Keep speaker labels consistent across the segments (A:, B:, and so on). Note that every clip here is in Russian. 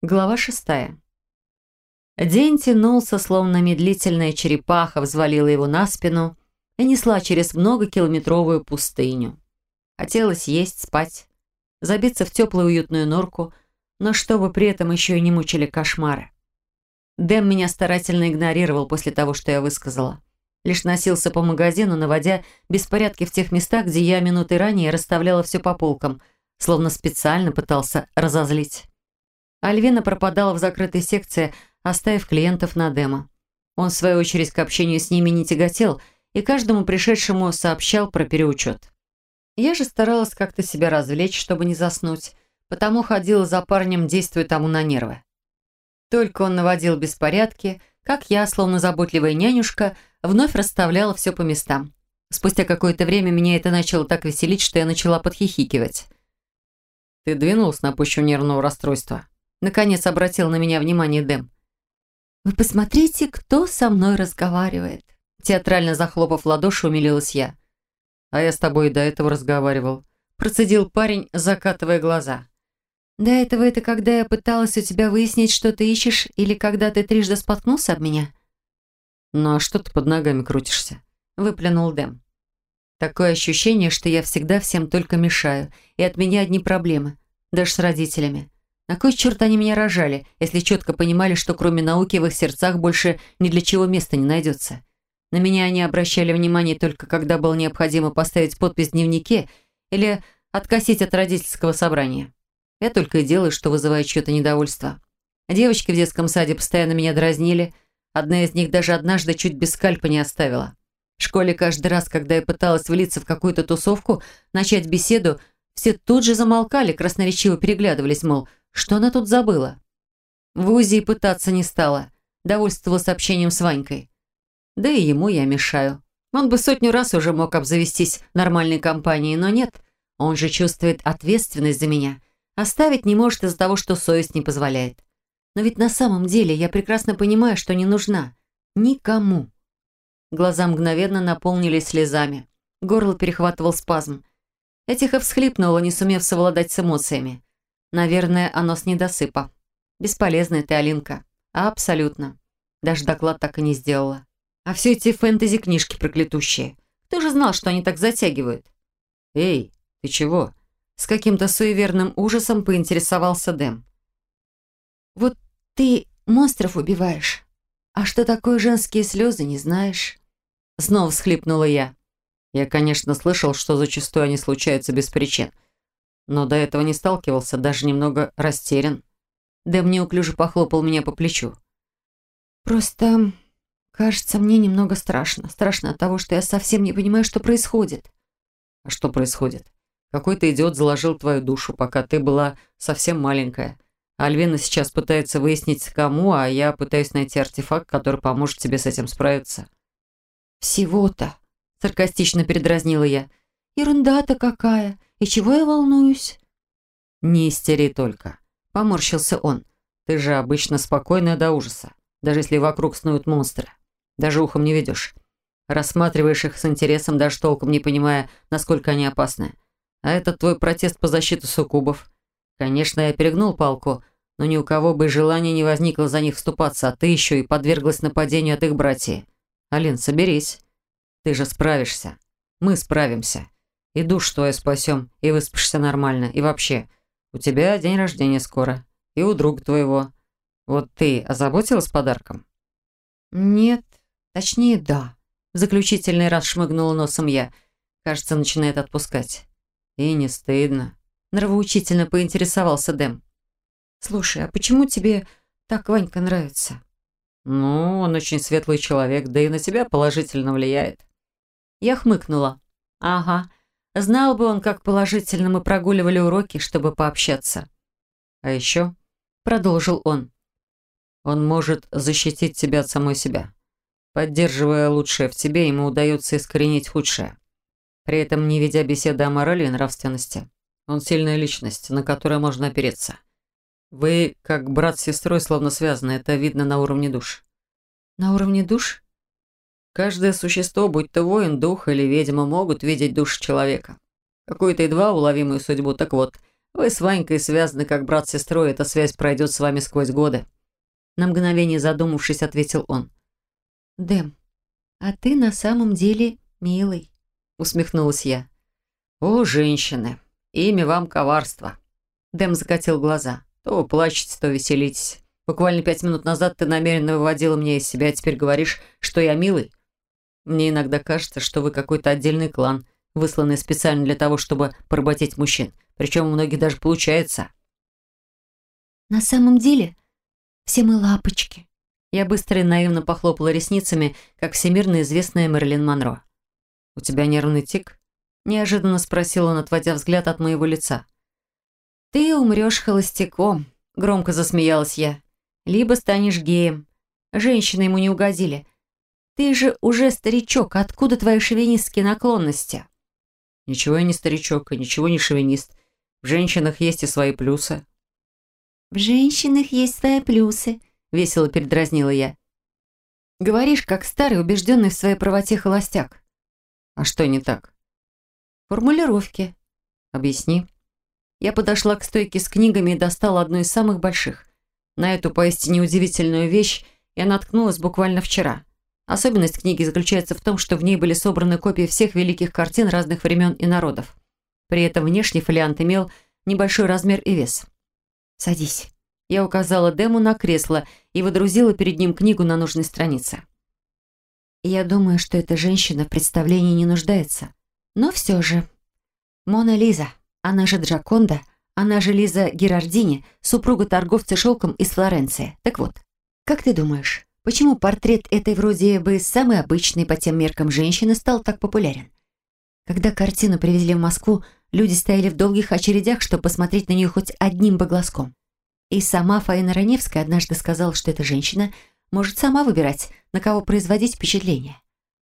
A: Глава шестая. День тянулся, словно медлительная черепаха взвалила его на спину и несла через многокилометровую пустыню. Хотелось есть, спать, забиться в теплую уютную норку, но чтобы при этом еще и не мучили кошмары. Дэм меня старательно игнорировал после того, что я высказала. Лишь носился по магазину, наводя беспорядки в тех местах, где я минуты ранее расставляла все по полкам, словно специально пытался разозлить. Альвина пропадала в закрытой секции, оставив клиентов на демо. Он, в свою очередь, к общению с ними не тяготел и каждому пришедшему сообщал про переучет. Я же старалась как-то себя развлечь, чтобы не заснуть, потому ходила за парнем, действуя тому на нервы. Только он наводил беспорядки, как я, словно заботливая нянюшка, вновь расставляла все по местам. Спустя какое-то время меня это начало так веселить, что я начала подхихикивать. «Ты двинулась на пущу нервного расстройства?» Наконец обратил на меня внимание Дэм. «Вы посмотрите, кто со мной разговаривает!» Театрально захлопав ладоши, умилилась я. «А я с тобой и до этого разговаривал», процедил парень, закатывая глаза. «До этого это когда я пыталась у тебя выяснить, что ты ищешь, или когда ты трижды споткнулся об меня?» «Ну а что ты под ногами крутишься?» выплюнул Дэм. «Такое ощущение, что я всегда всем только мешаю, и от меня одни проблемы, даже с родителями. На кой черт они меня рожали, если четко понимали, что кроме науки в их сердцах больше ни для чего места не найдется? На меня они обращали внимание только когда было необходимо поставить подпись в дневнике или откосить от родительского собрания. Я только и делаю, что вызывает чье-то недовольство. Девочки в детском саде постоянно меня дразнили. Одна из них даже однажды чуть без скальпа не оставила. В школе каждый раз, когда я пыталась влиться в какую-то тусовку, начать беседу, все тут же замолкали, красноречиво переглядывались, мол, что она тут забыла? В УЗИ пытаться не стала. Довольствовалась общением с Ванькой. Да и ему я мешаю. Он бы сотню раз уже мог обзавестись нормальной компанией, но нет. Он же чувствует ответственность за меня. Оставить не может из-за того, что совесть не позволяет. Но ведь на самом деле я прекрасно понимаю, что не нужна. Никому. Глаза мгновенно наполнились слезами. Горло перехватывал спазм. Я тихо всхлипнула, не сумев совладать с эмоциями. Наверное, оно с недосыпа. Бесполезная ты, Алинка. Абсолютно. Даже доклад так и не сделала. А все эти фэнтези-книжки проклятущие. Кто же знал, что они так затягивают? Эй, ты чего? С каким-то суеверным ужасом поинтересовался Дэм. Вот ты монстров убиваешь. А что такое женские слезы, не знаешь? Снова всхлипнула я. Я, конечно, слышал, что зачастую они случаются без причин но до этого не сталкивался, даже немного растерян. Дэм неуклюже похлопал меня по плечу. «Просто, кажется, мне немного страшно. Страшно от того, что я совсем не понимаю, что происходит». «А что происходит? Какой-то идиот заложил твою душу, пока ты была совсем маленькая. Альвина сейчас пытается выяснить, кому, а я пытаюсь найти артефакт, который поможет тебе с этим справиться». «Всего-то», — саркастично передразнила я. «Ерунда-то какая. И чего я волнуюсь?» «Не истери только», — поморщился он. «Ты же обычно спокойная до ужаса, даже если вокруг снуют монстры. Даже ухом не ведешь. Рассматриваешь их с интересом, даже толком не понимая, насколько они опасны. А этот твой протест по защите суккубов. Конечно, я перегнул палку, но ни у кого бы желания не возникло за них вступаться, а ты еще и подверглась нападению от их братьев. Алин, соберись. Ты же справишься. Мы справимся. И душ твою спасем, и выспишься нормально. И вообще, у тебя день рождения скоро. И у друга твоего. Вот ты озаботилась подарком?» «Нет. Точнее, да». заключительный раз шмыгнула носом я. Кажется, начинает отпускать. «И не стыдно». Нравоучительно поинтересовался Дэм. «Слушай, а почему тебе так Ванька нравится?» «Ну, он очень светлый человек, да и на тебя положительно влияет». Я хмыкнула. «Ага, Знал бы он, как положительно мы прогуливали уроки, чтобы пообщаться. А еще, продолжил он, он может защитить тебя от самой себя. Поддерживая лучшее в тебе, ему удается искоренить худшее. При этом не ведя беседы о морали и нравственности. Он сильная личность, на которую можно опереться. Вы, как брат с сестрой, словно связаны, это видно на уровне душ. На уровне душ? Каждое существо, будь то воин, дух или ведьма, могут видеть душу человека. Какую-то едва уловимую судьбу. Так вот, Вы с Ванькой связаны как брат с сестрой, эта связь пройдет с вами сквозь годы». На мгновение задумавшись, ответил он.
B: «Дэм, а ты на самом деле милый», усмехнулась я.
A: «О, женщины, имя вам коварство!» Дэм закатил глаза. «То вы плачете, то веселитесь. Буквально пять минут назад ты намеренно выводила меня из себя, а теперь говоришь, что я милый. Мне иногда кажется, что вы какой-то отдельный клан, высланный специально для того, чтобы поработить мужчин. Причем у многих даже получается».
B: «На самом деле все мы лапочки».
A: Я быстро и наивно похлопала ресницами, как всемирно известная Мэрилин Монро. «У тебя нервный тик?» Неожиданно спросил он, отводя взгляд от моего лица. «Ты умрешь холостяком», — громко засмеялась я. «Либо станешь геем. Женщины ему не угодили. Ты же уже старичок, откуда твои шовинистские наклонности?» «Ничего я не старичок и ничего не шовинист. В женщинах есть и свои плюсы».
B: «В женщинах есть свои плюсы», — весело передразнила я.
A: «Говоришь, как старый, убежденный в своей правоте холостяк». «А что не так?» «Формулировки». «Объясни». Я подошла к стойке с книгами и достала одну из самых больших. На эту поистине удивительную вещь я наткнулась буквально вчера. Особенность книги заключается в том, что в ней были собраны копии всех великих картин разных времен и народов. При этом внешний фолиант имел небольшой размер и вес. «Садись». Я указала Дему на кресло и водрузила перед ним книгу на нужной странице.
B: «Я думаю, что эта женщина в представлении не нуждается. Но все же. Мона Лиза, она же Джаконда, она же Лиза Герардини, супруга торговца шелком из Флоренции. Так вот, как ты думаешь, почему портрет этой вроде бы самой обычной по тем меркам женщины стал так популярен? Когда картину привезли в Москву, люди стояли в долгих очередях, чтобы посмотреть на нее хоть одним бы глазком. И сама Фаина Раневская однажды сказала, что эта женщина может сама выбирать, на кого производить впечатление.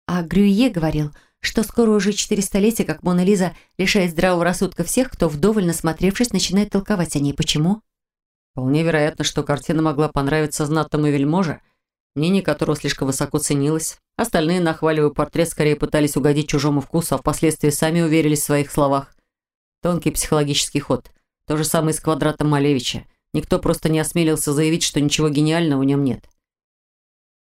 B: А Грюе говорил – что скоро уже четыре столетия, как Мона Лиза лишает здравого рассудка всех, кто вдоволь насмотревшись начинает толковать о ней. Почему?
A: Вполне вероятно, что картина могла понравиться знатному вельможе, мнение которого слишком высоко ценилось. Остальные, нахваливая портрет, скорее пытались угодить чужому вкусу, а впоследствии сами уверились в своих словах. Тонкий психологический ход. То же самое с квадратом Малевича. Никто просто не осмелился заявить, что ничего гениального в нем нет.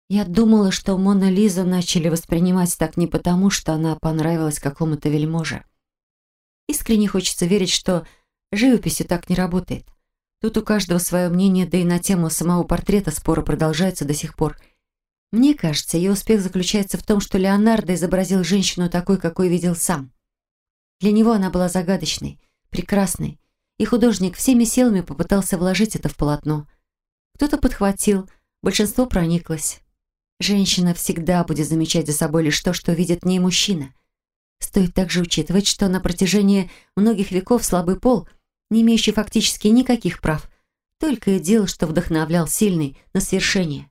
B: Я думала, что Мона Лизу начали воспринимать так не потому, что она понравилась какому-то вельможе. Искренне хочется верить, что живописью так не работает. Тут у каждого свое мнение, да и на тему самого портрета споры продолжаются до сих пор. Мне кажется, ее успех заключается в том, что Леонардо изобразил женщину такой, какой видел сам. Для него она была загадочной, прекрасной, и художник всеми силами попытался вложить это в полотно. Кто-то подхватил, большинство прониклось. Женщина всегда будет замечать за собой лишь то, что видит в ней мужчина. Стоит также учитывать, что на протяжении многих веков слабый пол, не имеющий фактически никаких прав, только и делал, что вдохновлял сильный на свершение.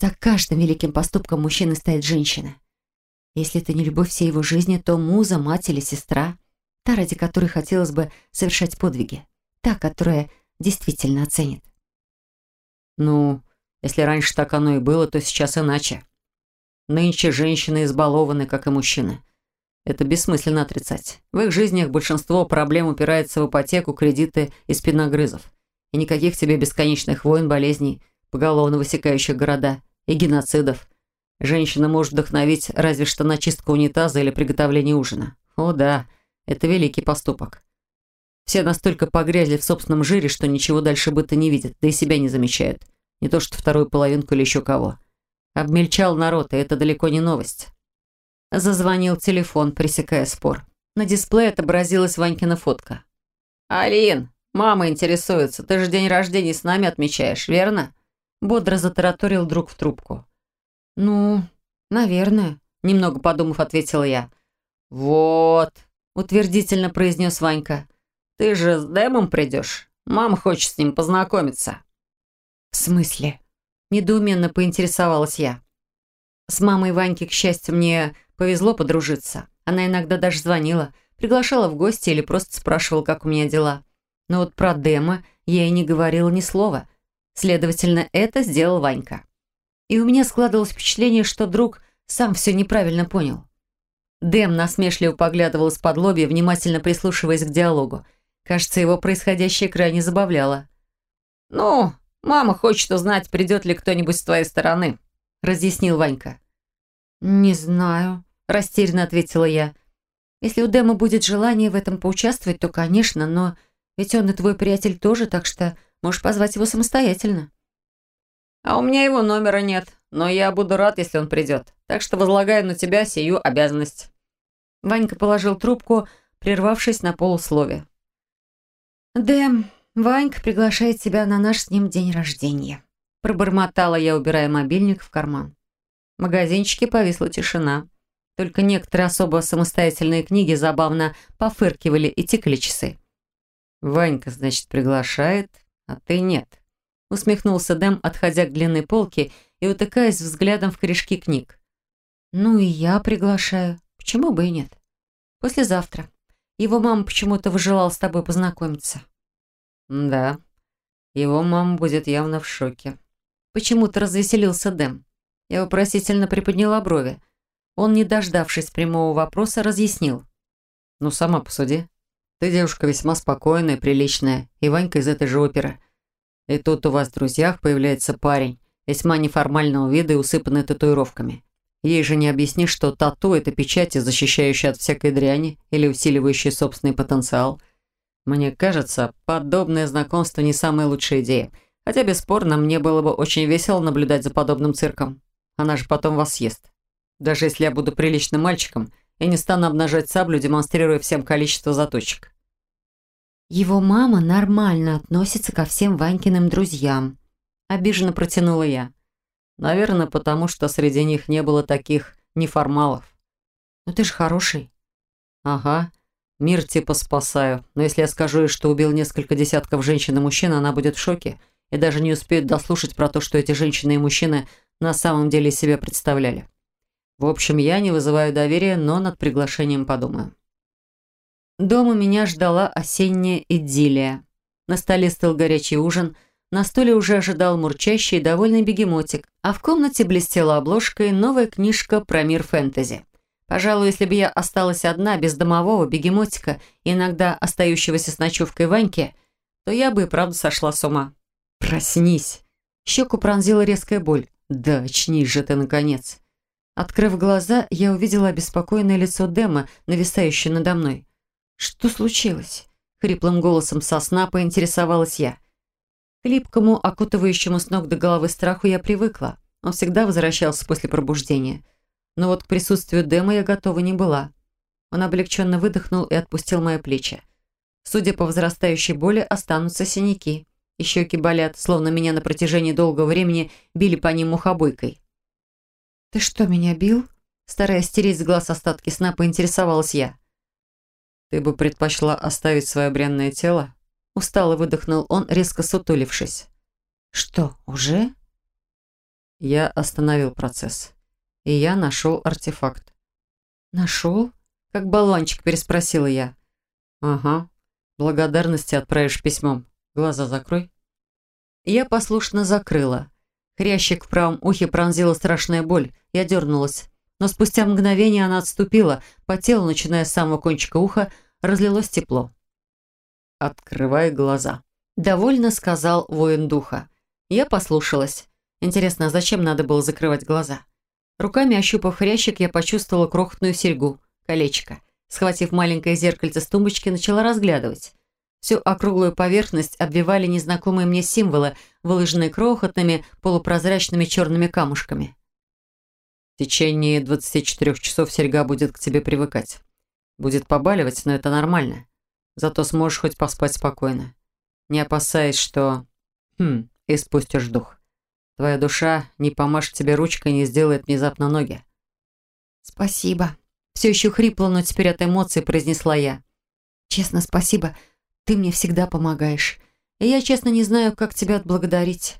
B: За каждым великим поступком мужчины стоит женщина. Если это не любовь всей его жизни, то муза, мать или сестра, та, ради которой хотелось бы совершать подвиги, та, которая действительно оценит.
A: «Ну, если раньше так оно и было, то сейчас иначе. Нынче женщины избалованы, как и мужчины. Это бессмысленно отрицать. В их жизнях большинство проблем упирается в ипотеку, кредиты и спиногрызов. И никаких тебе бесконечных войн, болезней, поголовно высекающих города и геноцидов. Женщина может вдохновить разве что на чистку унитаза или приготовление ужина. О да, это великий поступок. Все настолько погрязли в собственном жире, что ничего дальше быта не видят, да и себя не замечают. Не то что вторую половинку или еще кого. Обмельчал народ, и это далеко не новость. Зазвонил телефон, пресекая спор. На дисплее отобразилась Ванькина фотка. «Алин, мама интересуется. Ты же день рождения с нами отмечаешь, верно?» Бодро затараторил друг в трубку.
B: «Ну, наверное», — немного подумав, ответила я.
A: «Вот», — утвердительно произнес Ванька. «Ты же с Дэмом придешь? Мама хочет с ним познакомиться».
B: «В смысле?» Недоуменно поинтересовалась я. С мамой Ваньки, к счастью, мне повезло подружиться. Она иногда даже звонила, приглашала в гости или просто спрашивала, как у меня дела. Но вот про Дема я и не говорила ни слова. Следовательно, это сделал Ванька. И у меня складывалось впечатление, что друг сам все неправильно понял. Дэм насмешливо поглядывал из-под лобья, внимательно прислушиваясь к диалогу.
A: Кажется, его происходящее крайне забавляло. «Ну, мама хочет узнать, придет ли кто-нибудь с твоей стороны», — разъяснил Ванька.
B: «Не знаю», — растерянно ответила я. «Если у Дэма будет желание в этом поучаствовать, то, конечно, но ведь он и твой приятель тоже, так что можешь позвать его самостоятельно».
A: «А у меня его номера нет, но я буду рад, если он придет, так что возлагаю на тебя сию обязанность». Ванька положил трубку, прервавшись на полуслове.
B: «Дэм, Ванька приглашает тебя на наш с ним день рождения», пробормотала я, убирая мобильник в карман.
A: В магазинчике повисла тишина. Только некоторые особо самостоятельные книги забавно пофыркивали и текли часы. «Ванька, значит, приглашает, а ты нет», усмехнулся Дэм, отходя к длинной полке и утыкаясь взглядом в корешки книг.
B: «Ну и я приглашаю. Почему бы и нет? Послезавтра. Его мама почему-то выжелала с тобой познакомиться».
A: «Да, его мама будет явно в шоке».
B: Почему-то развеселился Дэм. Я вопросительно приподняла брови. Он, не дождавшись прямого вопроса, разъяснил.
A: «Ну, сама посуди. Ты девушка весьма спокойная, приличная, и Ванька из этой же оперы. И тут у вас в друзьях появляется парень, весьма неформального вида и усыпанный татуировками. Ей же не объяснишь, что тату – это печати, защищающие от всякой дряни или усиливающие собственный потенциал. Мне кажется, подобное знакомство не самая лучшая идея. Хотя, бесспорно, мне было бы очень весело наблюдать за подобным цирком. Она же потом вас съест. Даже если я буду приличным мальчиком и не стану обнажать саблю, демонстрируя всем количество заточек.
B: Его мама нормально относится ко всем Ванькиным друзьям. Обиженно протянула я.
A: Наверное, потому что среди них не было таких неформалов.
B: Но ты же хороший.
A: Ага. Мир типа спасаю. Но если я скажу ей, что убил несколько десятков женщин и мужчин, она будет в шоке и даже не успеет дослушать про то, что эти женщины и мужчины на самом деле себе представляли. В общем, я не вызываю доверия, но над приглашением подумаю. Дома меня ждала осенняя идиллия. На столе стыл горячий ужин – на стуле уже ожидал мурчащий и довольный бегемотик, а в комнате блестела обложкой новая книжка про мир фэнтези. Пожалуй, если бы я осталась одна, без домового бегемотика иногда остающегося с ночевкой Ваньки, то я бы и правда сошла с ума. «Проснись!» Щеку пронзила резкая боль. «Да, очнись же ты, наконец!» Открыв глаза, я увидела обеспокоенное лицо Дэма, нависающее надо мной. «Что случилось?» Хриплым голосом сосна поинтересовалась я. К липкому, окутывающему с ног до головы страху я привыкла. Он всегда возвращался после пробуждения. Но вот к присутствию Дэма я готова не была. Он облегченно выдохнул и отпустил мои плечи. Судя по возрастающей боли, останутся синяки. И щеки болят, словно меня на протяжении долгого времени били по ним мухобойкой.
B: «Ты что, меня бил?» Стараясь стереть с глаз остатки сна, поинтересовалась я.
A: «Ты бы предпочла оставить свое бренное тело?»
B: Устало выдохнул он, резко сутулившись. «Что, уже?»
A: Я остановил процесс. И я нашел артефакт.
B: «Нашел?» Как баллончик переспросила я.
A: «Ага. Благодарности отправишь письмом. Глаза закрой».
B: Я послушно закрыла. Хрящик в правом ухе пронзила страшная боль. Я дернулась. Но спустя мгновение она отступила. По телу, начиная с самого кончика уха, разлилось тепло.
A: «Открывай глаза», —
B: довольно сказал воин духа. Я послушалась. Интересно, а зачем надо было закрывать глаза? Руками ощупав хрящик, я почувствовала крохотную серьгу, колечко. Схватив маленькое зеркальце с тумбочки, начала разглядывать. Всю округлую поверхность обвивали незнакомые мне символы, выложенные крохотными, полупрозрачными черными камушками.
A: В течение 24 часов серьга будет к тебе привыкать. Будет побаливать, но это нормально. Зато сможешь хоть поспать спокойно. Не опасаясь, что... Хм, испустишь дух. Твоя душа не помашет тебе ручкой и не сделает внезапно ноги.
B: «Спасибо». Все еще хрипло, но теперь от эмоций произнесла я. «Честно, спасибо. Ты мне всегда помогаешь. И я, честно, не знаю, как тебя отблагодарить».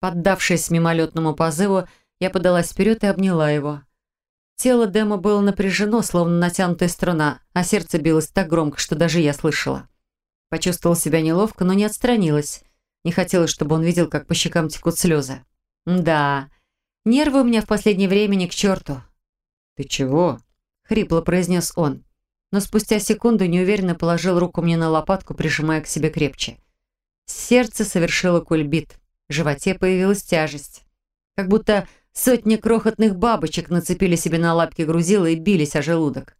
B: Поддавшись мимолетному позыву, я подалась вперед и обняла его. Тело Дэма было напряжено, словно натянутая струна, а сердце билось так громко, что даже я слышала. Почувствовала себя неловко, но не отстранилась. Не хотелось, чтобы он видел, как по щекам текут слезы. «Да, нервы у меня в последнее время ни к черту».
A: «Ты чего?»
B: — хрипло произнес он.
A: но спустя секунду неуверенно положил руку мне на лопатку, прижимая к себе крепче. Сердце совершило кульбит. В животе появилась тяжесть. Как будто сотни крохотных бабочек нацепили себе на лапки грузила и бились о желудок.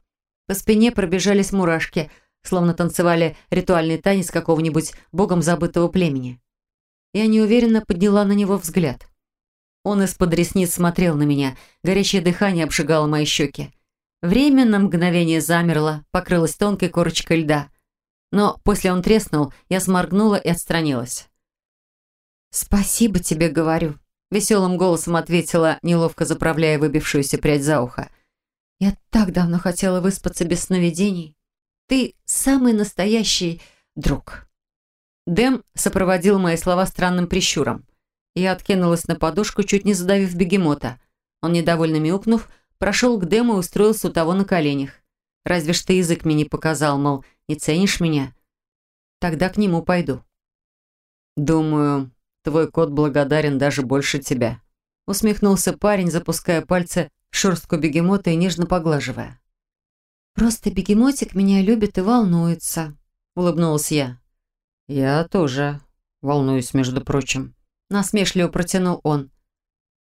A: По спине пробежались мурашки, словно танцевали ритуальный танец какого-нибудь богом забытого племени. Я неуверенно подняла на него взгляд. Он из-под ресниц смотрел на меня, горячее дыхание обжигало мои щеки. Время на мгновение замерло, покрылось тонкой корочкой льда. Но после он треснул, я сморгнула и отстранилась. «Спасибо тебе, говорю», — веселым голосом ответила, неловко заправляя выбившуюся прядь за ухо. «Я так давно хотела выспаться без сновидений. Ты самый настоящий друг». Дэм сопроводил мои слова странным прищуром. Я откинулась на подушку, чуть не задавив бегемота. Он, недовольно мяукнув, прошел к Дэму и устроился у того на коленях. Разве ж ты язык мне не показал, мол, не ценишь меня? Тогда к нему пойду. Думаю, твой кот благодарен даже больше тебя. Усмехнулся парень, запуская пальцы в шерстку бегемота и нежно поглаживая. «Просто бегемотик меня любит и волнуется», — улыбнулась я. «Я тоже волнуюсь, между прочим», — насмешливо протянул он.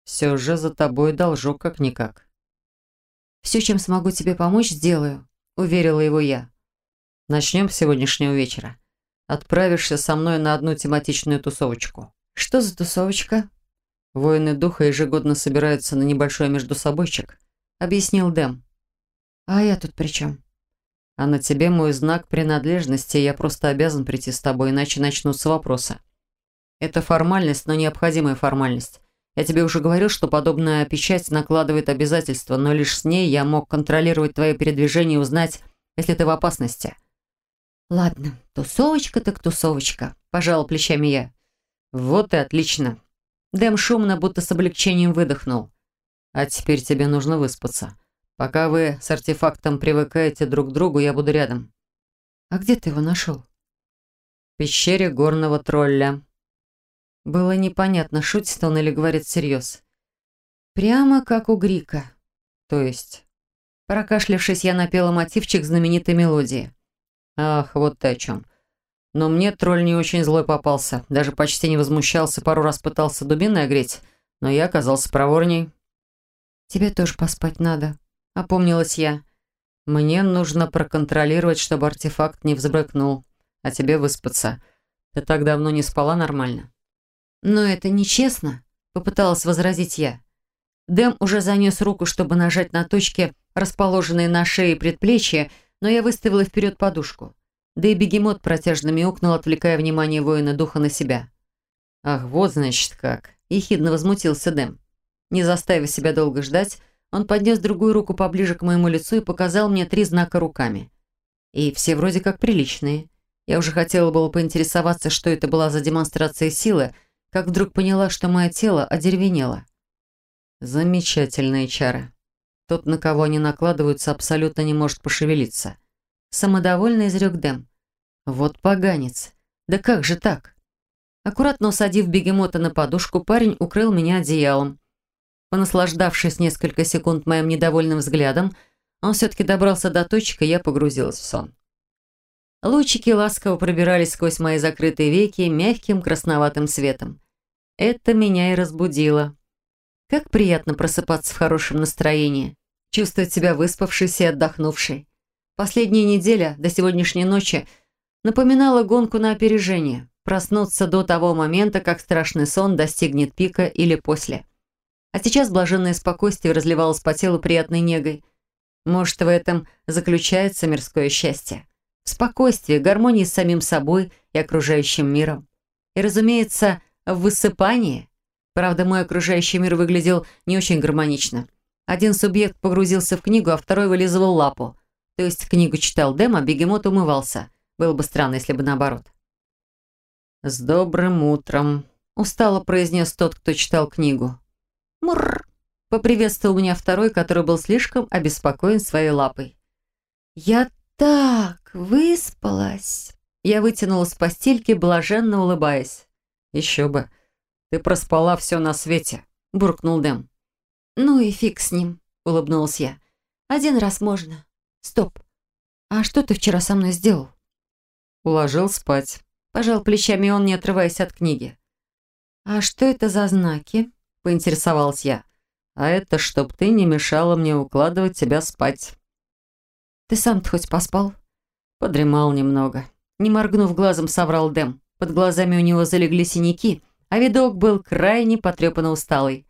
A: «Все же за тобой должок как-никак». «Все, чем смогу тебе помочь, сделаю», — уверила его я. «Начнем с сегодняшнего вечера. Отправишься со мной на одну тематичную тусовочку». «Что за тусовочка?» «Воины духа ежегодно собираются на небольшой междусобойчик», — объяснил Дэм. «А я тут при чем?» «А на тебе мой знак принадлежности, я просто обязан прийти с тобой, иначе начнутся вопросы». «Это формальность, но необходимая формальность. Я тебе уже говорил, что подобная печать накладывает обязательства, но лишь с ней я мог контролировать твои передвижения и узнать, если ты в опасности». «Ладно, тусовочка так тусовочка», – пожал плечами я. «Вот и отлично». Дэм шумно, будто с облегчением выдохнул. «А теперь тебе нужно выспаться. Пока вы с артефактом привыкаете друг к другу, я буду рядом». «А где ты его нашел?» «В пещере горного тролля», было непонятно, шутит он или говорит всерьез. Прямо как у Грика. То есть... Прокашлявшись, я напела мотивчик знаменитой мелодии. Ах, вот ты о чем. Но мне тролль не очень злой попался. Даже почти не возмущался, пару раз пытался дубиной огреть, но я оказался проворней. «Тебе тоже поспать надо», — опомнилась я. «Мне нужно проконтролировать, чтобы артефакт не взбрыкнул, а тебе выспаться. Ты так давно не спала нормально». «Но это нечестно», — попыталась возразить я. Дэм уже занес руку, чтобы нажать на точки, расположенные на шее и предплечье, но я выставила вперед подушку. Да и бегемот протяжно мяукнул, отвлекая внимание воина духа на себя. «Ах, вот значит как!» – ехидно возмутился Дэм. Не заставив себя долго ждать, он поднес другую руку поближе к моему лицу и показал мне три знака руками. И все вроде как приличные. Я уже хотела было поинтересоваться, что это была за демонстрация силы, как вдруг поняла, что мое тело одеревенело. Замечательные чары. Тот, на кого они накладываются, абсолютно не может пошевелиться. Самодовольно изрек Дэм. Вот поганец. Да как же так? Аккуратно усадив бегемота на подушку, парень укрыл меня одеялом. Понаслаждавшись несколько секунд моим недовольным взглядом, он все-таки добрался до точки, и я погрузилась в сон. Лучики ласково пробирались сквозь мои закрытые веки мягким красноватым светом. Это меня и разбудило. Как приятно просыпаться в хорошем настроении, чувствовать себя выспавшейся и отдохнувшей. Последняя неделя до сегодняшней ночи напоминала гонку на опережение, проснуться до того момента, как страшный сон достигнет пика или после. А сейчас блаженное спокойствие разливалось по телу приятной негой. Может, в этом заключается мирское счастье. В спокойствии, гармонии с самим собой и окружающим миром. И, разумеется, в высыпании. Правда, мой окружающий мир выглядел не очень гармонично. Один субъект погрузился в книгу, а второй вылизывал лапу. То есть книгу читал Дэм, а бегемот умывался. Было бы странно, если бы наоборот. «С добрым утром», — устало произнес тот, кто читал книгу. «Мурр», — поприветствовал меня второй, который был слишком обеспокоен своей лапой. «Я так выспалась!» Я вытянула с постельки, блаженно улыбаясь. «Еще бы. Ты проспала все на свете», – буркнул Дэм.
B: «Ну и фиг с ним», – улыбнулась я. «Один раз можно. Стоп. «А что ты вчера со мной сделал?»
A: «Уложил спать». Пожал плечами он, не отрываясь от книги.
B: «А что это за знаки?» – поинтересовалась я.
A: «А это чтоб ты не мешала мне укладывать тебя спать».
B: «Ты сам-то хоть поспал?»
A: Подремал немного. Не моргнув глазом, соврал Дэм. Под глазами у него залегли синяки, а видок был крайне потрепанно усталый.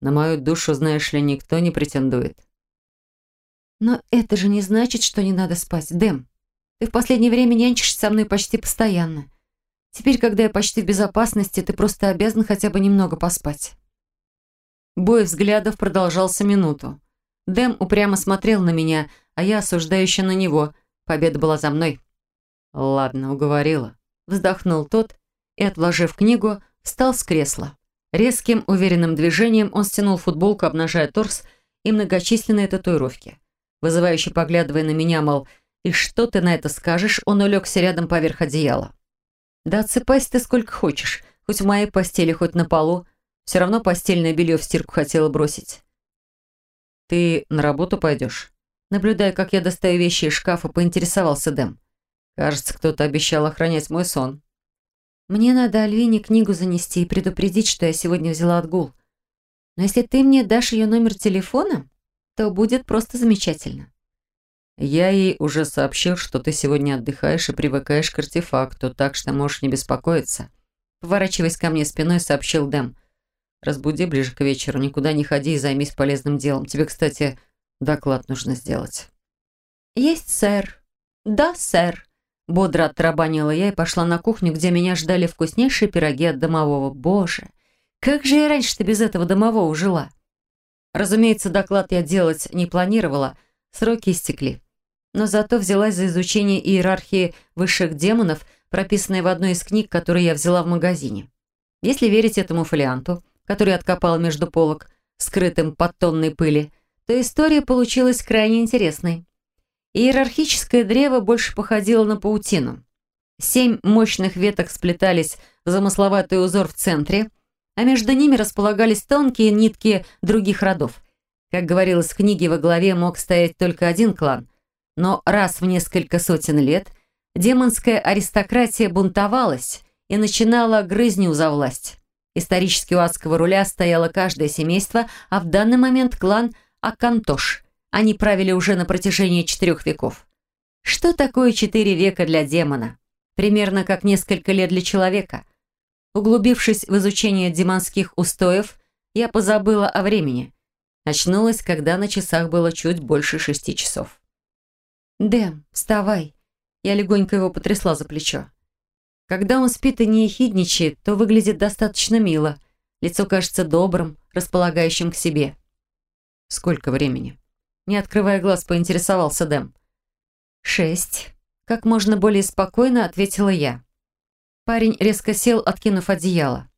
A: На мою душу, знаешь ли, никто не претендует.
B: Но это же не значит, что не надо спать, Дэм. Ты в последнее время нянчишься со мной почти постоянно. Теперь, когда я почти в безопасности, ты просто обязан хотя бы немного поспать.
A: Бой взглядов продолжался минуту. Дэм упрямо смотрел на меня, а я осуждающе на него. Победа была за мной. «Ладно, уговорила». Вздохнул тот и, отложив книгу, встал с кресла. Резким, уверенным движением он стянул футболку, обнажая торс и многочисленные татуировки. Вызывающе поглядывая на меня, мол, «И что ты на это скажешь?» Он улегся рядом поверх одеяла. «Да отсыпайся ты сколько хочешь, хоть в моей постели, хоть на полу. Все равно постельное белье в стирку хотела бросить». «Ты на работу пойдешь?» Наблюдая, как я достаю вещи из шкафа, поинтересовался Дэм. «Кажется, кто-то обещал охранять мой сон».
B: Мне надо Альвине книгу занести и предупредить, что я сегодня взяла отгул. Но если ты мне дашь ее номер телефона, то будет просто замечательно.
A: Я ей уже сообщил, что ты сегодня отдыхаешь и привыкаешь к артефакту, так что можешь не беспокоиться. Поворачиваясь ко мне спиной, сообщил Дэм. Разбуди ближе к вечеру, никуда не ходи и займись полезным делом. Тебе, кстати, доклад нужно сделать.
B: Есть, сэр. Да, сэр. Бодро оттарабанила я и пошла на кухню, где меня ждали вкуснейшие пироги от домового. Боже, как же я раньше-то без этого домового жила? Разумеется, доклад я делать не планировала, сроки истекли. Но зато взялась за изучение иерархии высших демонов, прописанной в одной из книг, которые я взяла в магазине. Если верить этому фолианту, который откопала между полок, скрытым под тонной пыли, то история получилась крайне интересной. Иерархическое древо больше походило на паутину. Семь мощных веток сплетались в замысловатый узор в центре, а между ними располагались тонкие нитки других родов. Как говорилось в книге, во главе мог стоять только один клан, но раз в несколько сотен лет демонская аристократия бунтовалась и начинала грызню за власть. Исторически у адского руля стояло каждое семейство, а в данный момент клан Акантош – они правили уже на протяжении четырех веков. Что такое четыре века для демона? Примерно как несколько лет для человека. Углубившись в изучение демонских устоев, я позабыла о времени. Очнулась, когда на часах было чуть больше шести часов. «Дэм, вставай!» Я легонько его потрясла за плечо. Когда он спит и не ехидничает, то выглядит достаточно мило. Лицо кажется добрым, располагающим к себе.
A: «Сколько времени?»
B: Не открывая глаз, поинтересовался Дэм. «Шесть». Как можно более спокойно ответила я. Парень резко сел, откинув одеяло.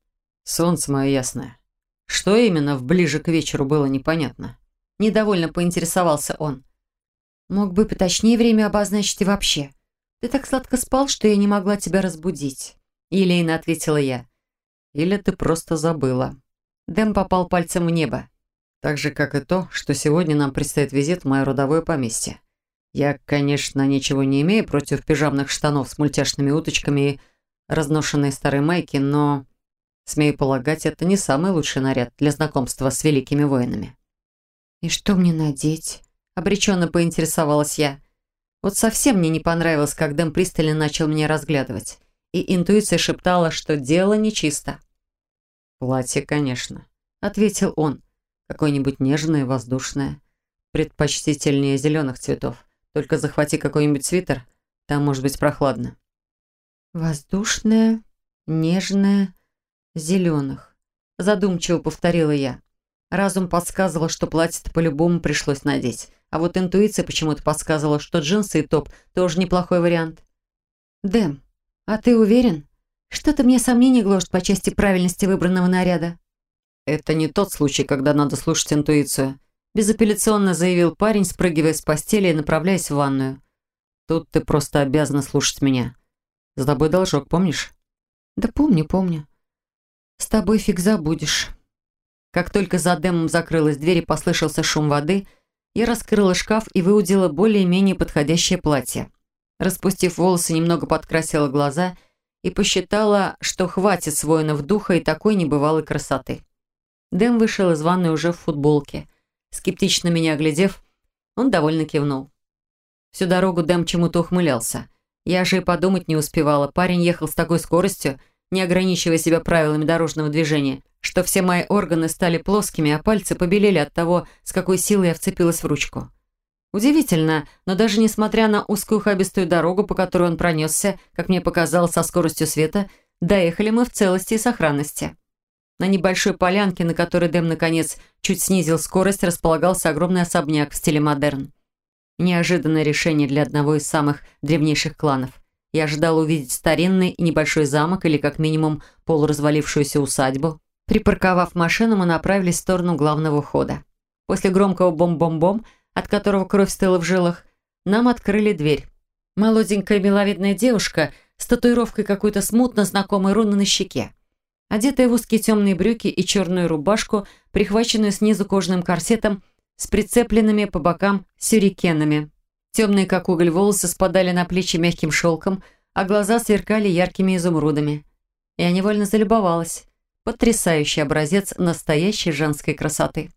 A: «Солнце мое ясное. Что именно в ближе к вечеру было непонятно?»
B: Недовольно поинтересовался он. «Мог бы поточнее время обозначить и вообще. Ты так сладко спал, что я не могла тебя разбудить». Елейно ответила я.
A: «Или ты просто забыла».
B: Дэм попал пальцем в небо.
A: Так же, как и то, что сегодня нам предстоит визит в мое родовое поместье. Я, конечно, ничего не имею против пижамных штанов с мультяшными уточками и разношенной старой майки, но, смею полагать, это не самый лучший наряд для знакомства с великими воинами.
B: «И что мне надеть?» – обреченно поинтересовалась я. Вот совсем мне не понравилось, как Дэм пристально начал меня разглядывать, и интуиция шептала, что дело нечисто.
A: «Платье, конечно», – ответил он. Какое-нибудь нежное, воздушное. Предпочтительнее зеленых цветов. Только захвати какой-нибудь свитер, там может быть прохладно.
B: Воздушное, нежное, зеленых. Задумчиво повторила я. Разум подсказывал, что платье-то по-любому пришлось надеть. А вот интуиция почему-то подсказывала, что джинсы и топ тоже неплохой вариант. «Дэм, а ты уверен? Что-то мне сомнений гложет по части правильности выбранного наряда».
A: «Это не тот случай, когда надо слушать интуицию», безапелляционно заявил парень, спрыгивая с постели и направляясь в ванную. «Тут ты просто обязана слушать меня. За тобой должок, помнишь?»
B: «Да помню, помню. С тобой фиг забудешь».
A: Как только за Дэмом закрылась дверь и послышался шум воды, Я раскрыла шкаф и выудила более-менее подходящее платье. Распустив волосы, немного подкрасила глаза и посчитала, что хватит с воинов духа и такой небывалой красоты. Дэм вышел из ванной уже в футболке. Скептично меня оглядев, он довольно кивнул. Всю дорогу Дэм чему-то ухмылялся. Я же и подумать не успевала. Парень ехал с такой скоростью, не ограничивая себя правилами дорожного движения, что все мои органы стали плоскими, а пальцы побелели от того, с какой силой я вцепилась в ручку. Удивительно, но даже несмотря на узкую хабистую дорогу, по которой он пронесся, как мне показалось, со скоростью света, доехали мы в целости и сохранности. На небольшой полянке, на которой Дэм, наконец, чуть снизил скорость, располагался огромный особняк в стиле модерн. Неожиданное решение для одного из самых древнейших кланов. Я ожидала увидеть старинный небольшой замок или, как минимум, полуразвалившуюся усадьбу. Припарковав машину, мы направились в сторону главного входа. После громкого бом-бом-бом, от которого кровь стыла в жилах, нам открыли дверь. Молоденькая миловидная девушка с татуировкой какой-то смутно знакомой руны на щеке одетая в узкие темные брюки и черную рубашку, прихваченную снизу кожаным корсетом с прицепленными по бокам сюрикенами. Темные, как уголь, волосы спадали на плечи мягким шелком, а глаза сверкали яркими изумрудами. Я невольно залюбовалась. Потрясающий образец настоящей женской красоты.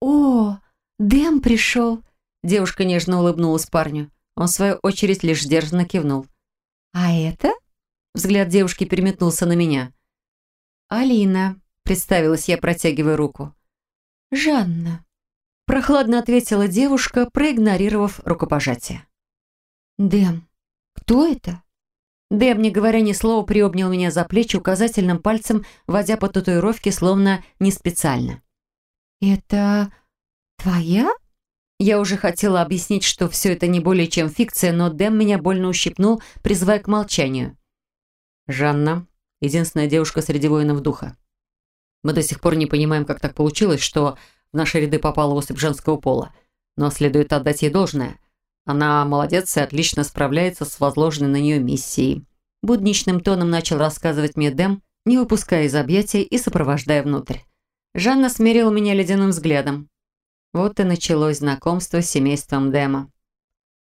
B: «О, Дэм пришел!»
A: Девушка нежно улыбнулась парню. Он, в свою очередь, лишь сдержанно кивнул.
B: «А это?»
A: Взгляд девушки переметнулся на меня.
B: «Алина», — представилась я, протягивая руку.
A: «Жанна», — прохладно ответила девушка, проигнорировав рукопожатие.
B: «Дэм, кто это?»
A: Дэм, не говоря ни слова, приобнял меня за плечи указательным пальцем, водя по татуировке, словно не специально.
B: «Это твоя?»
A: Я уже хотела объяснить, что все это не более чем фикция, но Дэм меня больно ущипнул, призывая к молчанию. «Жанна, единственная девушка среди воинов духа. Мы до сих пор не понимаем, как так получилось, что в наши ряды попала особь женского пола. Но следует отдать ей должное. Она молодец и отлично справляется с возложенной на нее миссией. Будничным тоном начал рассказывать мне Дэм, не выпуская из объятий и сопровождая внутрь. Жанна смерила меня ледяным взглядом. Вот и началось знакомство с семейством Дэма.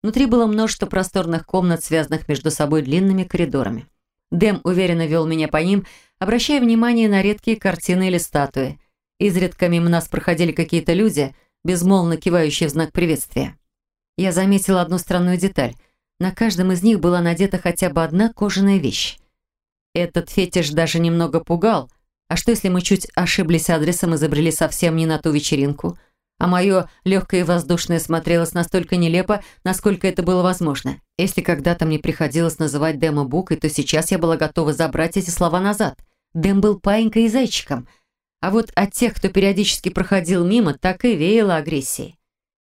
A: Внутри было множество просторных комнат, связанных между собой длинными коридорами. Дэм уверенно вел меня по ним, обращая внимание на редкие картины или статуи. Изредка мимо нас проходили какие-то люди, безмолвно кивающие в знак приветствия. Я заметила одну странную деталь. На каждом из них была надета хотя бы одна кожаная вещь. Этот фетиш даже немного пугал. А что, если мы чуть ошиблись адресом и забрели совсем не на ту вечеринку – а мое легкое и воздушное смотрелось настолько нелепо, насколько это было возможно. Если когда-то мне приходилось называть Дэма Букой, то сейчас я была готова забрать эти слова назад. Дэм был паинькой и зайчиком. А вот от тех, кто периодически проходил мимо, так и веяло агрессией.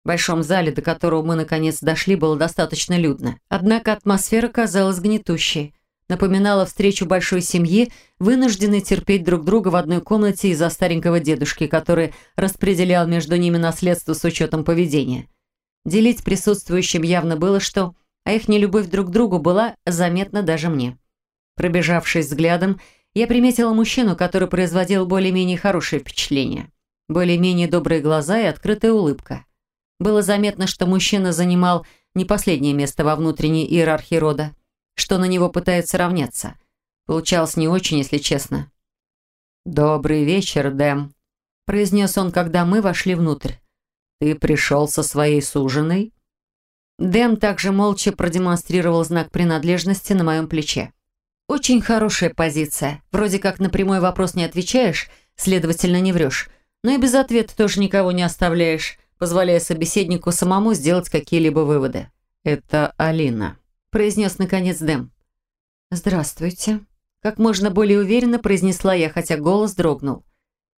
A: В большом зале, до которого мы наконец дошли, было достаточно людно. Однако атмосфера казалась гнетущей напоминала встречу большой семьи, вынужденной терпеть друг друга в одной комнате из-за старенького дедушки, который распределял между ними наследство с учетом поведения. Делить присутствующим явно было что, а их нелюбовь друг к другу была заметна даже мне. Пробежавшись взглядом, я приметила мужчину, который производил более-менее хорошее впечатление. Более-менее добрые глаза и открытая улыбка. Было заметно, что мужчина занимал не последнее место во внутренней иерархии рода что на него пытаются равняться. Получалось не очень, если честно. «Добрый вечер, Дэм», – произнес он, когда мы вошли внутрь. «Ты пришел со своей суженой?» Дэм также молча продемонстрировал знак принадлежности на моем плече. «Очень хорошая позиция. Вроде как на прямой вопрос не отвечаешь, следовательно, не врешь. Но и без ответа тоже никого не оставляешь, позволяя собеседнику самому сделать какие-либо выводы. Это Алина произнес наконец Дэм. «Здравствуйте». Как можно более уверенно произнесла я, хотя голос дрогнул.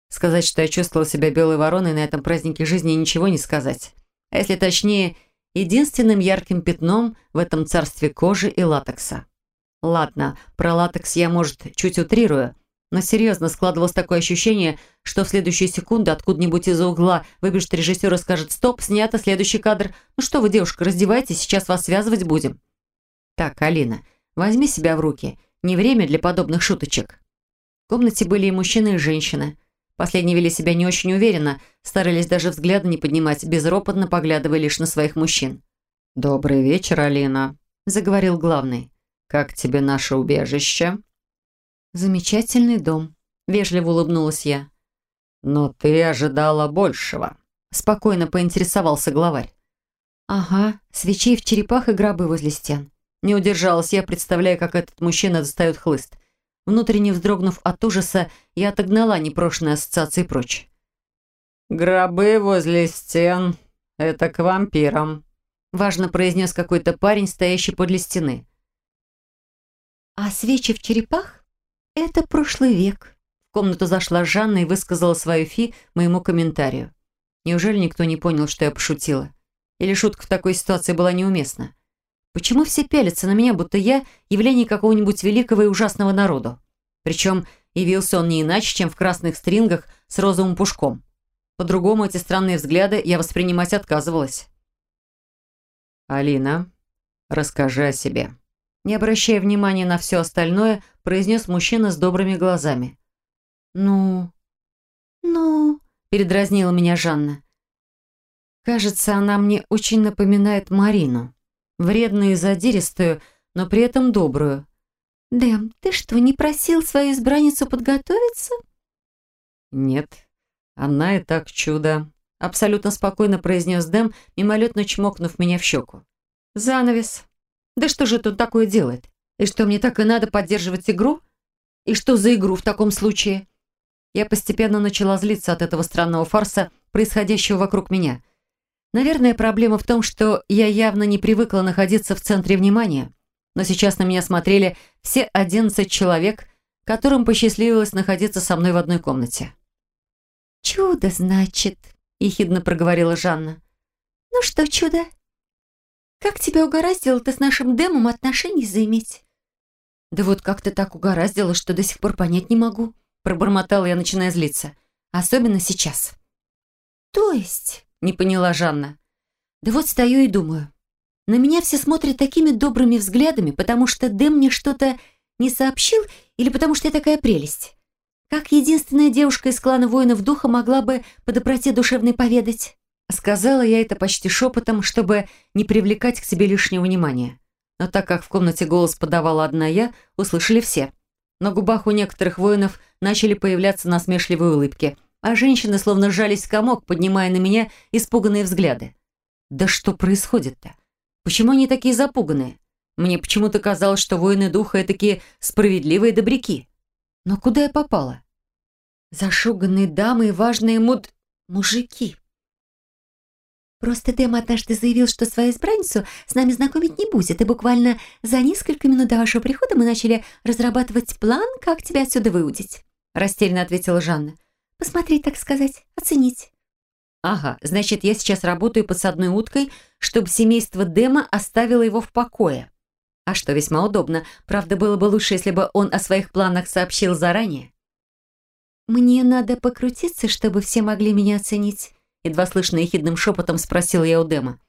A: Сказать, что я чувствовала себя белой вороной на этом празднике жизни, ничего не сказать. А если точнее, единственным ярким пятном в этом царстве кожи и латекса. Ладно, про латекс я, может, чуть утрирую, но серьезно складывалось такое ощущение, что в следующую секунду откуда-нибудь из-за угла выбежит режиссер и скажет «Стоп, снято, следующий кадр. Ну что вы, девушка, раздевайтесь, сейчас вас связывать будем». «Так, Алина, возьми себя в руки. Не время для подобных шуточек». В комнате были и мужчины, и женщины. Последние вели себя не очень уверенно, старались даже взгляда не поднимать, безропотно поглядывая лишь на своих мужчин. «Добрый вечер, Алина», — заговорил главный. «Как тебе наше убежище?»
B: «Замечательный дом», — вежливо улыбнулась я.
A: «Но ты ожидала большего», — спокойно поинтересовался главарь.
B: «Ага, свечей в черепах и гробы возле стен».
A: Не удержалась я, представляя, как этот мужчина достает хлыст. Внутренне вздрогнув от ужаса, я отогнала непрошенные ассоциации прочь. «Гробы возле стен — это к вампирам», — важно произнес какой-то парень, стоящий подле стены.
B: «А свечи в черепах — это прошлый век», — в комнату зашла Жанна и высказала свою фи моему комментарию.
A: Неужели никто не понял, что я пошутила? Или шутка в такой ситуации была неуместна? Почему все пялятся на меня, будто я явление какого-нибудь великого и ужасного народу? Причем явился он не иначе, чем в красных стрингах с розовым пушком. По-другому эти странные взгляды я воспринимать отказывалась. «Алина, расскажи о себе». Не обращая внимания на все остальное, произнес мужчина с добрыми глазами.
B: «Ну...» «Ну...» – передразнила меня Жанна. «Кажется, она мне очень напоминает Марину» вредную и задиристую, но при этом добрую. «Дэм, ты что, не просил свою избранницу подготовиться?»
A: «Нет, она и так чудо», — абсолютно спокойно произнес Дэм, мимолетно чмокнув меня в щеку. «Занавес. Да что же тут такое делает? И что, мне так и надо поддерживать игру? И что за игру в таком случае?» Я постепенно начала злиться от этого странного фарса, происходящего вокруг меня — Наверное, проблема в том, что я явно не привыкла находиться в центре внимания. Но сейчас на меня смотрели все 11 человек, которым посчастливилось находиться со мной в одной комнате.
B: «Чудо, значит», — ехидно проговорила Жанна. «Ну что чудо? Как тебя угораздило-то с нашим Дэмом отношения заиметь?»
A: «Да вот как-то так угораздило, что до сих пор понять не могу», — пробормотала я, начиная злиться. «Особенно сейчас».
B: «То есть?»
A: Не поняла Жанна.
B: Да вот стою и думаю. На меня все смотрят такими добрыми взглядами, потому что Дэм мне что-то не сообщил или потому что я такая прелесть. Как единственная девушка из клана воинов духа могла бы по доброте душевной поведать?
A: Сказала я это почти шепотом, чтобы не привлекать к себе лишнего внимания. Но так как в комнате голос подавала одна я, услышали все. На губах у некоторых воинов начали появляться насмешливые улыбки – а женщины словно сжались в комок, поднимая на меня испуганные взгляды. «Да что происходит-то? Почему они такие запуганные? Мне почему-то казалось, что воины духа такие справедливые добряки. Но куда я попала?»
B: «Зашуганные дамы и важные муд... мужики», Просто Дэм однажды заявил, что свою избранницу с нами знакомить не будет, и буквально за несколько минут до вашего прихода мы начали разрабатывать план, как тебя отсюда выудить», – растерянно ответила Жанна. Посмотреть, так сказать, оценить.
A: Ага, значит, я сейчас работаю подсадной уткой, чтобы семейство Дема оставило его в покое. А что, весьма удобно. Правда, было бы лучше, если бы он о своих планах сообщил заранее.
B: «Мне надо покрутиться, чтобы все могли меня оценить», едва слышно ехидным шепотом спросил я у Дема.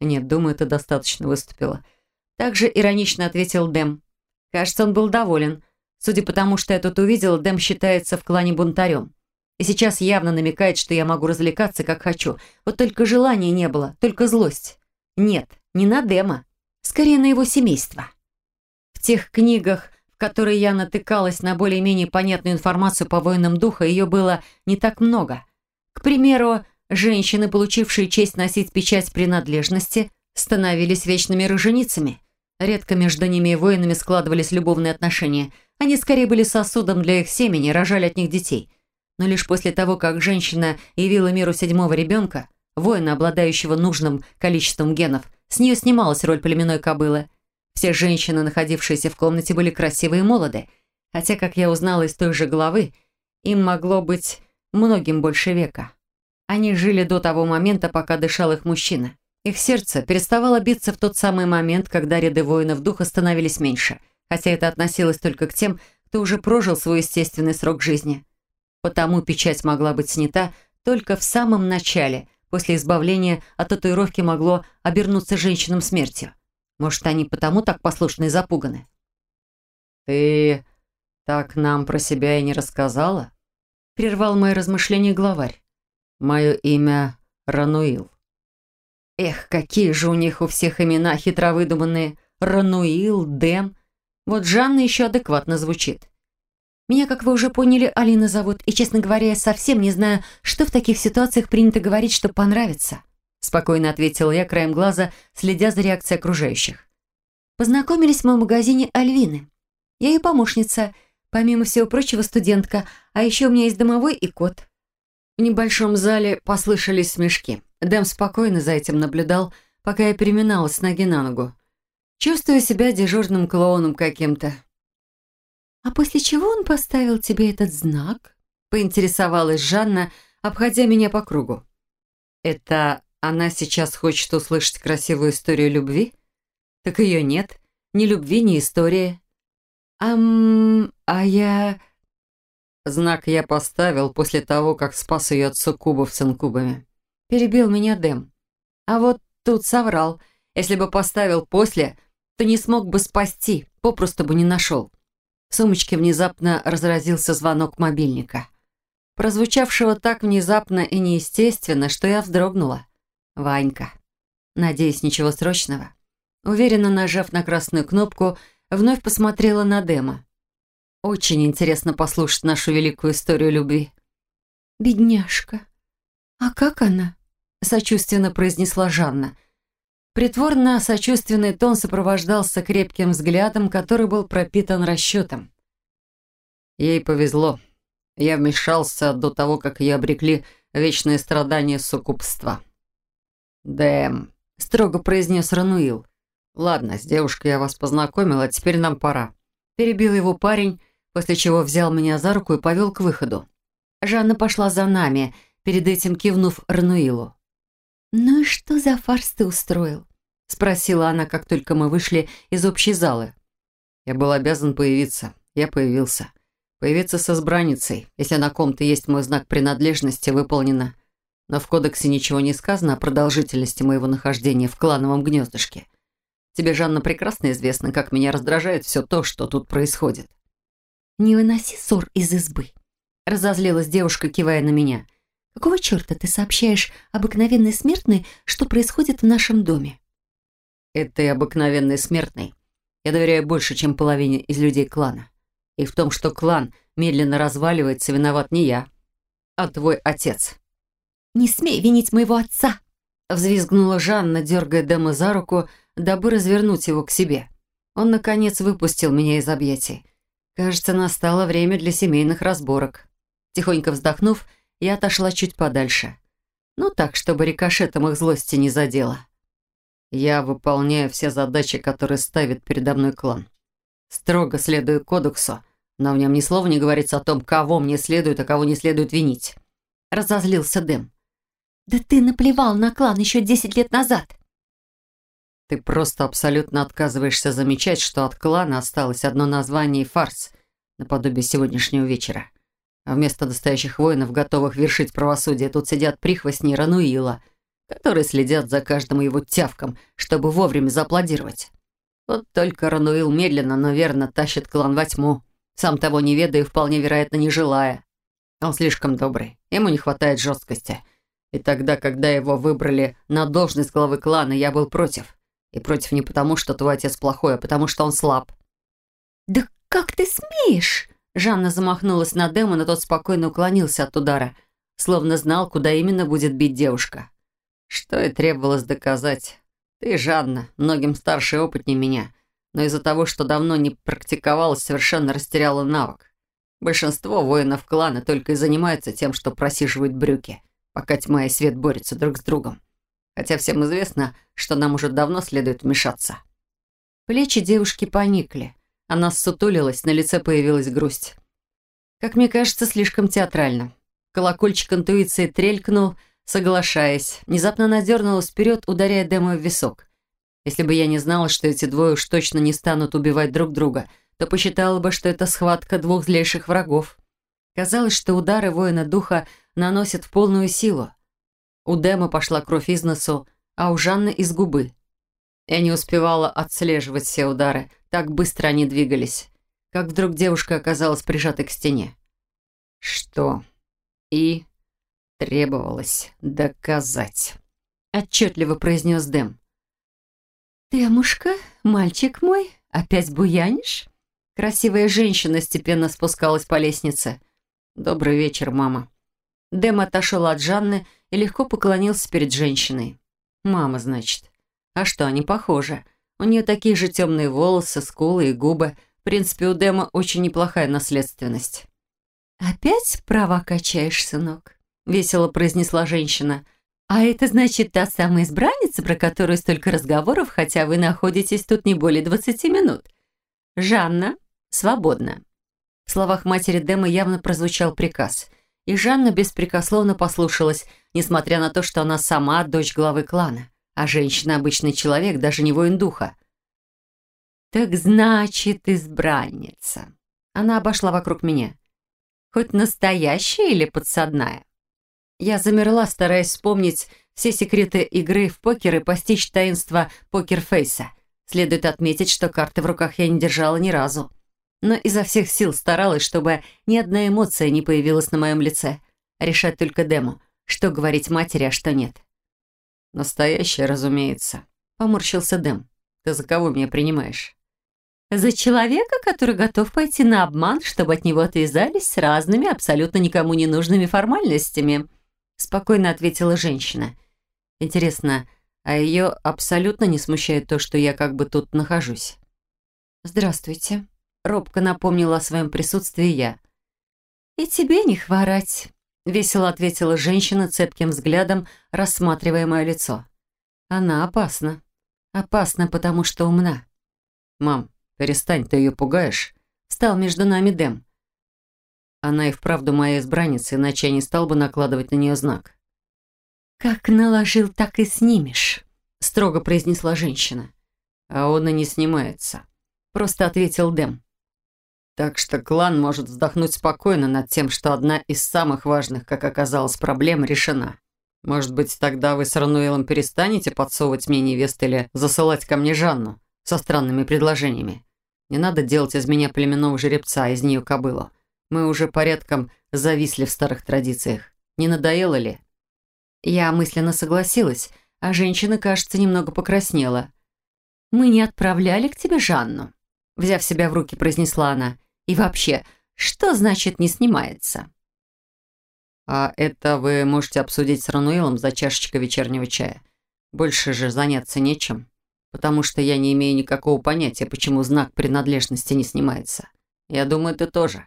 A: «Нет, думаю, это достаточно выступило». Также иронично ответил Дэм. Кажется, он был доволен. Судя по тому, что я тут увидел, Дэм считается в клане бунтарем. И сейчас явно намекает, что я могу развлекаться, как хочу. Вот только желания не было, только злость. Нет, не на Дема. Скорее, на его семейство. В тех книгах, в которые я натыкалась на более-менее понятную информацию по воинам духа, ее было не так много. К примеру, женщины, получившие честь носить печать принадлежности, становились вечными роженицами. Редко между ними и воинами складывались любовные отношения. Они скорее были сосудом для их семени, рожали от них детей – но лишь после того, как женщина явила миру седьмого ребенка, воина, обладающего нужным количеством генов, с нее снималась роль племенной кобылы. Все женщины, находившиеся в комнате, были красивы и молоды, хотя, как я узнала из той же главы, им могло быть многим больше века. Они жили до того момента, пока дышал их мужчина. Их сердце переставало биться в тот самый момент, когда ряды воинов духа становились меньше, хотя это относилось только к тем, кто уже прожил свой естественный срок жизни. Потому печать могла быть снята только в самом начале. После избавления от татуировки могло обернуться женщинам смертью. Может, они потому так послушны и запуганы? «Ты так нам про себя и не рассказала?» прервал мои размышления главарь. «Мое имя Рануил». Эх, какие же у них у всех имена хитро выдуманные. Рануил, Дэм. Вот Жанна еще адекватно звучит. Меня, как вы уже поняли, Алина зовут, и, честно говоря, я совсем не знаю, что в таких ситуациях принято говорить, чтобы понравиться. Спокойно ответила я краем глаза, следя за реакцией окружающих. Познакомились мы в магазине Альвины. Я ее помощница, помимо всего прочего студентка, а еще у меня есть домовой и кот. В небольшом зале послышались смешки. Дэм спокойно за этим наблюдал, пока я переминалась с ноги на ногу. Чувствую себя дежурным клоуном каким-то. «А после чего он поставил тебе этот знак?» поинтересовалась Жанна, обходя меня по кругу. «Это она сейчас хочет услышать красивую историю любви? Так ее нет. Ни любви, ни истории. Ам, а я... Знак я поставил после того, как спас ее от суккубов с инкубами. Перебил меня Дэм. А вот тут соврал. Если бы поставил после, то не смог бы спасти, попросту бы не нашел. В сумочке внезапно разразился звонок мобильника. Прозвучавшего так внезапно и неестественно, что я вздрогнула. Ванька. Надеюсь, ничего срочного. Уверенно нажав на красную кнопку, вновь посмотрела на Дема. Очень интересно послушать нашу великую историю любви. «Бедняжка. А как она?» – сочувственно произнесла Жанна – Притворно-сочувственный тон сопровождался крепким взглядом, который был пропитан расчетом. Ей повезло. Я вмешался до того, как ее обрекли вечные страдания суккубства. «Дэм», — строго произнес Рануил. «Ладно, с девушкой я вас познакомил, а теперь нам пора». Перебил его парень, после чего взял меня за руку и повел к выходу. Жанна пошла за нами, перед этим кивнув Рануилу. «Ну и что за фарс ты устроил?» — спросила она, как только мы вышли из общей залы. «Я был обязан появиться. Я появился. Появиться со избранницей, если на ком-то есть мой знак принадлежности, выполнено. Но в кодексе ничего не сказано о продолжительности моего нахождения в клановом гнездышке. Тебе, Жанна, прекрасно известно, как меня раздражает все то, что тут происходит».
B: «Не выноси ссор из избы», — разозлилась девушка, кивая на меня. — Какого черта ты сообщаешь обыкновенной смертной, что происходит в нашем доме?»
A: «Этой обыкновенной смертной я доверяю больше, чем половине из людей клана. И в том, что клан медленно разваливается, виноват не я, а твой отец».
B: «Не смей винить моего отца!»
A: Взвизгнула Жанна, дергая Дэма за руку, дабы развернуть его к себе. Он, наконец, выпустил меня из объятий. Кажется, настало время для семейных разборок. Тихонько вздохнув, я отошла чуть подальше. Ну так, чтобы рикошетом их злости не задело. Я выполняю все задачи, которые ставит передо мной клан. Строго следую кодексу, но в нем ни слова не говорится о том, кого мне следует, а кого не следует винить. Разозлился Дэм.
B: «Да ты наплевал на клан еще десять лет назад!»
A: Ты просто абсолютно отказываешься замечать, что от клана осталось одно название и фарс, наподобие сегодняшнего вечера. А вместо настоящих воинов, готовых вершить правосудие, тут сидят прихвостни Рануила, которые следят за каждым его тявком, чтобы вовремя зааплодировать. Вот только Рануил медленно, но верно тащит клан во тьму, сам того не ведая и вполне вероятно не желая. Он слишком добрый, ему не хватает жесткости. И тогда, когда его выбрали на должность главы клана, я был против. И против не потому, что твой отец плохой, а потому, что он слаб.
B: «Да как ты смеешь?»
A: Жанна замахнулась на Дэма, но тот спокойно уклонился от удара, словно знал, куда именно будет бить девушка. Что и требовалось доказать. Ты, Жанна, многим старше и опытнее меня, но из-за того, что давно не практиковалась, совершенно растеряла навык. Большинство воинов клана только и занимаются тем, что просиживают брюки, пока тьма и свет борются друг с другом. Хотя всем известно, что нам уже давно следует вмешаться. Плечи девушки поникли. Она ссутулилась, на лице появилась грусть. Как мне кажется, слишком театрально. Колокольчик интуиции трелькнул, соглашаясь. Внезапно она вперед, ударяя Дэма в висок. Если бы я не знала, что эти двое уж точно не станут убивать друг друга, то посчитала бы, что это схватка двух злейших врагов. Казалось, что удары воина духа наносят в полную силу. У Дэма пошла кровь из носу, а у Жанны из губы. Я не успевала отслеживать все удары, так быстро они двигались. Как вдруг девушка оказалась прижатой к стене. «Что, И требовалось доказать. Отчетливо произнес Дэм.
B: «Ты, мушка, мальчик мой, опять буянишь?» Красивая женщина степенно спускалась по лестнице.
A: «Добрый вечер, мама». Дэм отошел от Жанны и легко поклонился перед женщиной. «Мама, значит. А что, они похожи. У нее такие же темные волосы, скулы и губы. В принципе, у Дэма очень неплохая наследственность».
B: «Опять права качаешь, сынок?» — весело произнесла женщина. «А это значит та самая избранница, про которую столько разговоров, хотя вы находитесь тут не более двадцати минут. Жанна, свободна». В словах матери Дэма явно прозвучал приказ. И Жанна беспрекословно послушалась, несмотря на то, что она сама дочь главы клана, а женщина – обычный человек, даже не воин духа. «Так значит, избранница». Она обошла вокруг меня. Хоть настоящая или подсадная? Я замерла, стараясь вспомнить все секреты игры в покер и постичь таинство покерфейса. Следует отметить, что карты в руках я не держала ни разу. Но изо всех сил старалась, чтобы ни одна эмоция не появилась на моем лице. Решать только Дему, что говорить матери, а что нет. «Настоящая, разумеется», — поморщился Дэм. «Ты за кого меня принимаешь?» За человека, который готов пойти на обман, чтобы от него отвязались с разными, абсолютно никому не нужными формальностями», спокойно ответила женщина. «Интересно, а ее абсолютно не смущает то, что я как бы тут нахожусь?» «Здравствуйте», — робко напомнила о своем присутствии я. «И тебе не хворать», — весело ответила женщина цепким взглядом, рассматривая мое лицо. «Она опасна. Опасна, потому что умна». «Мам, «Перестань, ты ее пугаешь», — стал между нами Дэм. Она и вправду моя избранница, иначе я не стал бы накладывать на нее знак. «Как наложил, так и снимешь», — строго произнесла женщина. «А он и не снимается», — просто ответил Дэм. Так что клан может вздохнуть спокойно над тем, что одна из самых важных, как оказалось, проблем решена. Может быть, тогда вы с Рануэлом перестанете подсовывать мне невест или засылать ко мне Жанну со странными предложениями? Не надо делать из меня племенного жеребца, а из нее кобылу. Мы уже порядком зависли в старых традициях. Не надоело ли? Я мысленно согласилась, а женщина, кажется, немного покраснела. «Мы не отправляли к тебе Жанну», — взяв себя в руки, произнесла она. «И вообще, что значит «не снимается»?» «А это вы можете обсудить с Рануилом за чашечкой вечернего чая. Больше же заняться нечем» потому что я не имею никакого понятия, почему знак принадлежности не снимается. Я думаю, ты тоже.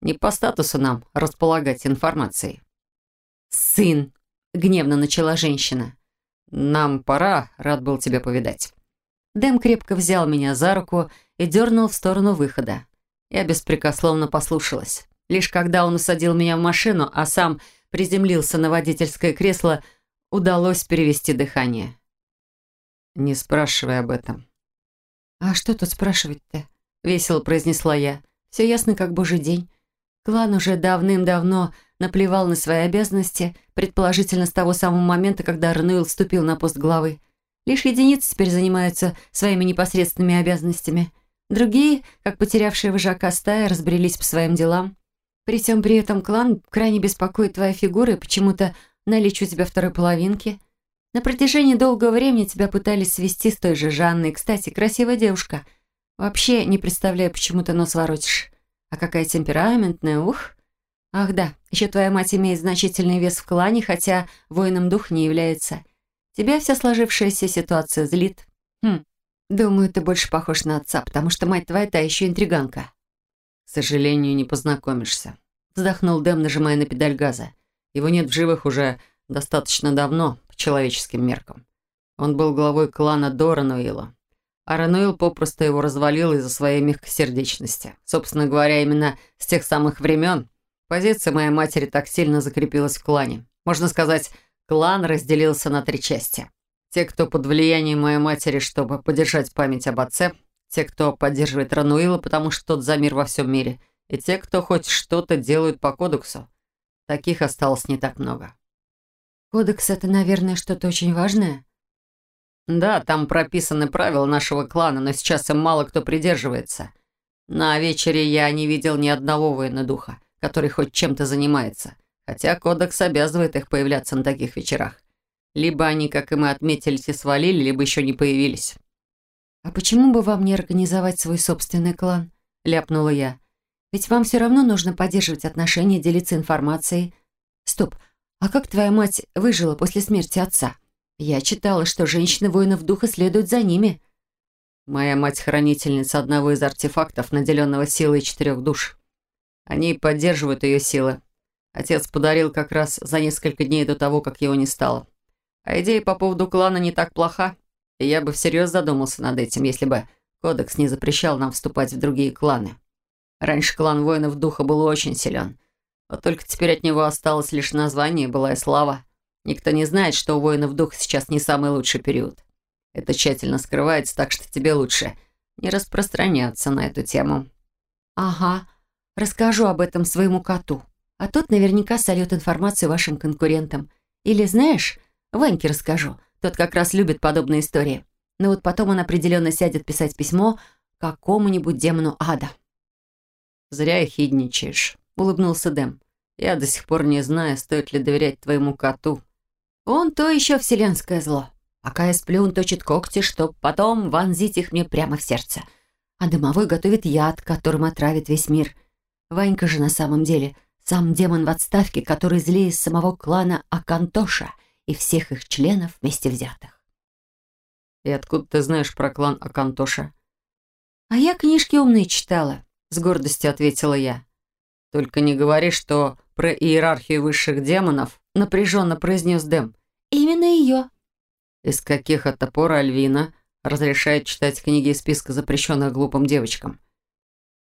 B: Не по статусу нам располагать информацией». «Сын!» — гневно начала женщина. «Нам пора, рад был тебя повидать». Дэм крепко взял меня за руку и дернул в сторону выхода. Я беспрекословно послушалась. Лишь когда он усадил меня в машину, а сам приземлился на водительское кресло, удалось перевести дыхание. «Не спрашивай об этом». «А что тут спрашивать-то?» — весело произнесла я. «Все ясно, как божий день. Клан уже давным-давно наплевал на свои обязанности, предположительно с того самого момента, когда Арнуил вступил на пост главы. Лишь единицы теперь занимаются своими непосредственными обязанностями. Другие, как потерявшие вожака стая, разбрелись по своим делам. При всем при этом клан крайне беспокоит твоя фигура и почему-то наличие у тебя второй половинки — на протяжении долгого времени тебя пытались свести с той же Жанной. Кстати, красивая девушка. Вообще не представляю, почему ты нос воротишь. А какая темпераментная, ух. Ах да, еще твоя мать имеет значительный вес в клане, хотя воином дух не является. Тебя вся сложившаяся ситуация злит. Хм, думаю, ты больше похож на отца, потому что мать твоя та еще интриганка. К сожалению, не познакомишься. Вздохнул Дэм, нажимая на педаль газа. Его нет в живых уже достаточно давно, по человеческим меркам. Он был главой клана Дорануила. А Рануил попросту его развалил из-за своей мягкосердечности. Собственно говоря, именно с тех самых времен позиция моей матери так сильно закрепилась в клане. Можно сказать, клан разделился на три части. Те, кто под влиянием моей матери, чтобы поддержать память об отце, те, кто поддерживает Рануила, потому что тот за мир во всем мире, и те, кто хоть что-то делают по кодексу. Таких осталось не так много. Кодекс — это, наверное, что-то очень важное? Да, там прописаны правила нашего клана, но сейчас им мало кто придерживается. На вечере я не видел ни одного воина духа, который хоть чем-то занимается,
A: Хотя кодекс обязывает их появляться на таких вечерах. Либо они, как и мы, отметились и свалили, либо еще не появились.
B: «А почему бы вам не организовать свой собственный клан?» – ляпнула я. «Ведь вам все равно нужно поддерживать отношения, делиться информацией. Стоп, а как твоя мать выжила после смерти отца? Я читала, что женщины воинов духа следуют за ними».
A: «Моя мать – хранительница одного из артефактов, наделенного силой четырех душ. Они поддерживают ее силы. Отец подарил как раз за несколько дней до того, как его не стало. А идея по поводу клана не так плоха, и я бы всерьез задумался над этим, если бы кодекс не запрещал нам вступать в другие кланы. Раньше клан воинов духа был очень силен. Вот только теперь от него осталось лишь название и былая слава. Никто не знает, что у воинов духа сейчас не самый лучший период. Это тщательно скрывается, так что тебе лучше не распространяться на эту тему.
B: «Ага, расскажу об этом своему коту. А тот наверняка сольет информацию вашим конкурентам. Или, знаешь, Ваньке расскажу. Тот как раз любит подобные истории. Но вот потом он определенно сядет писать письмо какому-нибудь демону ада.
A: «Зря хидничаешь», — улыбнулся Дэм. «Я до сих пор не знаю, стоит ли доверять твоему коту».
B: «Он то еще вселенское зло. Пока я сплю, он точит когти, чтоб потом вонзить их мне прямо в сердце. А дымовой готовит яд, которым отравит весь мир. Ванька же на самом деле сам демон в отставке, который злее самого клана Акантоша и всех их членов вместе взятых.
A: «И откуда ты знаешь про клан Акантоша?»
B: «А я книжки умные читала», — с гордостью ответила я.
A: «Только не говори, что про иерархию высших демонов», — напряженно произнес Дэм.
B: «Именно ее».
A: «Из каких это пор Альвина разрешает читать книги из списка запрещенных глупым девочкам?»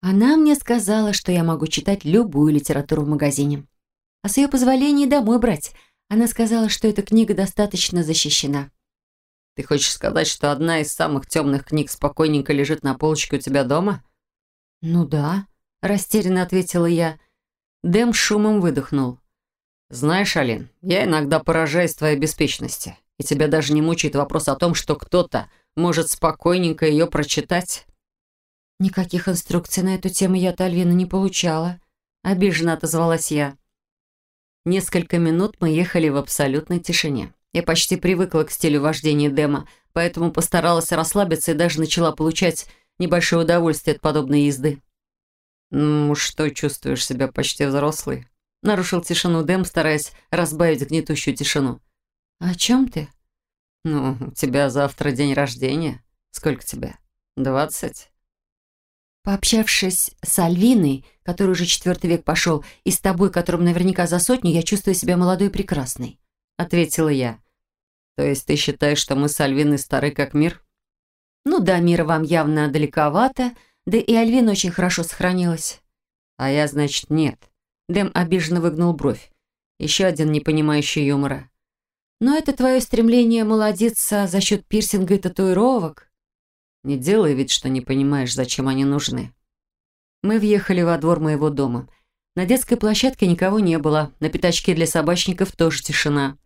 B: Она мне сказала, что я могу читать любую литературу в магазине. А с ее позволения домой брать. Она сказала, что эта книга достаточно защищена.
A: Ты хочешь сказать, что одна из самых темных книг спокойненько лежит на полочке у тебя дома?
B: Ну да, растерянно ответила я.
A: Дэм шумом выдохнул. Знаешь, Алин, я иногда поражаюсь твоей беспечности. И тебя даже не мучает вопрос о том, что кто-то может спокойненько ее прочитать.
B: Никаких инструкций на эту тему я от Альвина не получала. Обиженно отозвалась я.
A: Несколько минут мы ехали в абсолютной тишине. Я почти привыкла к стилю вождения Дема, поэтому постаралась расслабиться и даже начала получать небольшое удовольствие от подобной езды. «Ну что, чувствуешь себя почти взрослый?» Нарушил тишину Дэм, стараясь разбавить гнетущую тишину.
B: «О чем ты?»
A: «Ну, у тебя завтра день рождения. Сколько тебе? Двадцать?»
B: Пообщавшись с Альвиной, который уже четвертый век пошел, и с тобой, которым наверняка за сотню, я чувствую себя молодой и прекрасной», — ответила я.
A: «То есть ты считаешь, что мы с Альвиной стары как мир?»
B: «Ну да, мира вам явно далековато, да и Альвина очень хорошо сохранилась».
A: «А я, значит, нет». Дэм обиженно выгнул бровь. Еще один непонимающий юмора.
B: «Но это твое стремление молодиться за счет пирсинга и татуировок?»
A: Не делай вид, что не понимаешь, зачем они нужны. Мы въехали во двор моего дома. На детской площадке никого не было, на пятачке для собачников тоже тишина.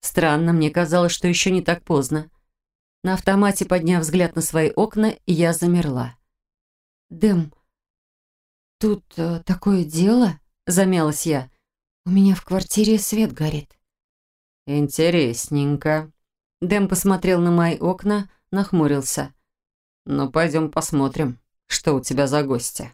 A: Странно, мне казалось, что еще не так поздно. На автомате, подняв взгляд на свои окна, я замерла.
B: «Дэм, тут э, такое дело?» – замялась я. «У меня в квартире свет горит».
A: «Интересненько». Дэм посмотрел на мои окна, нахмурился. «Ну, пойдем посмотрим, что у тебя за гости».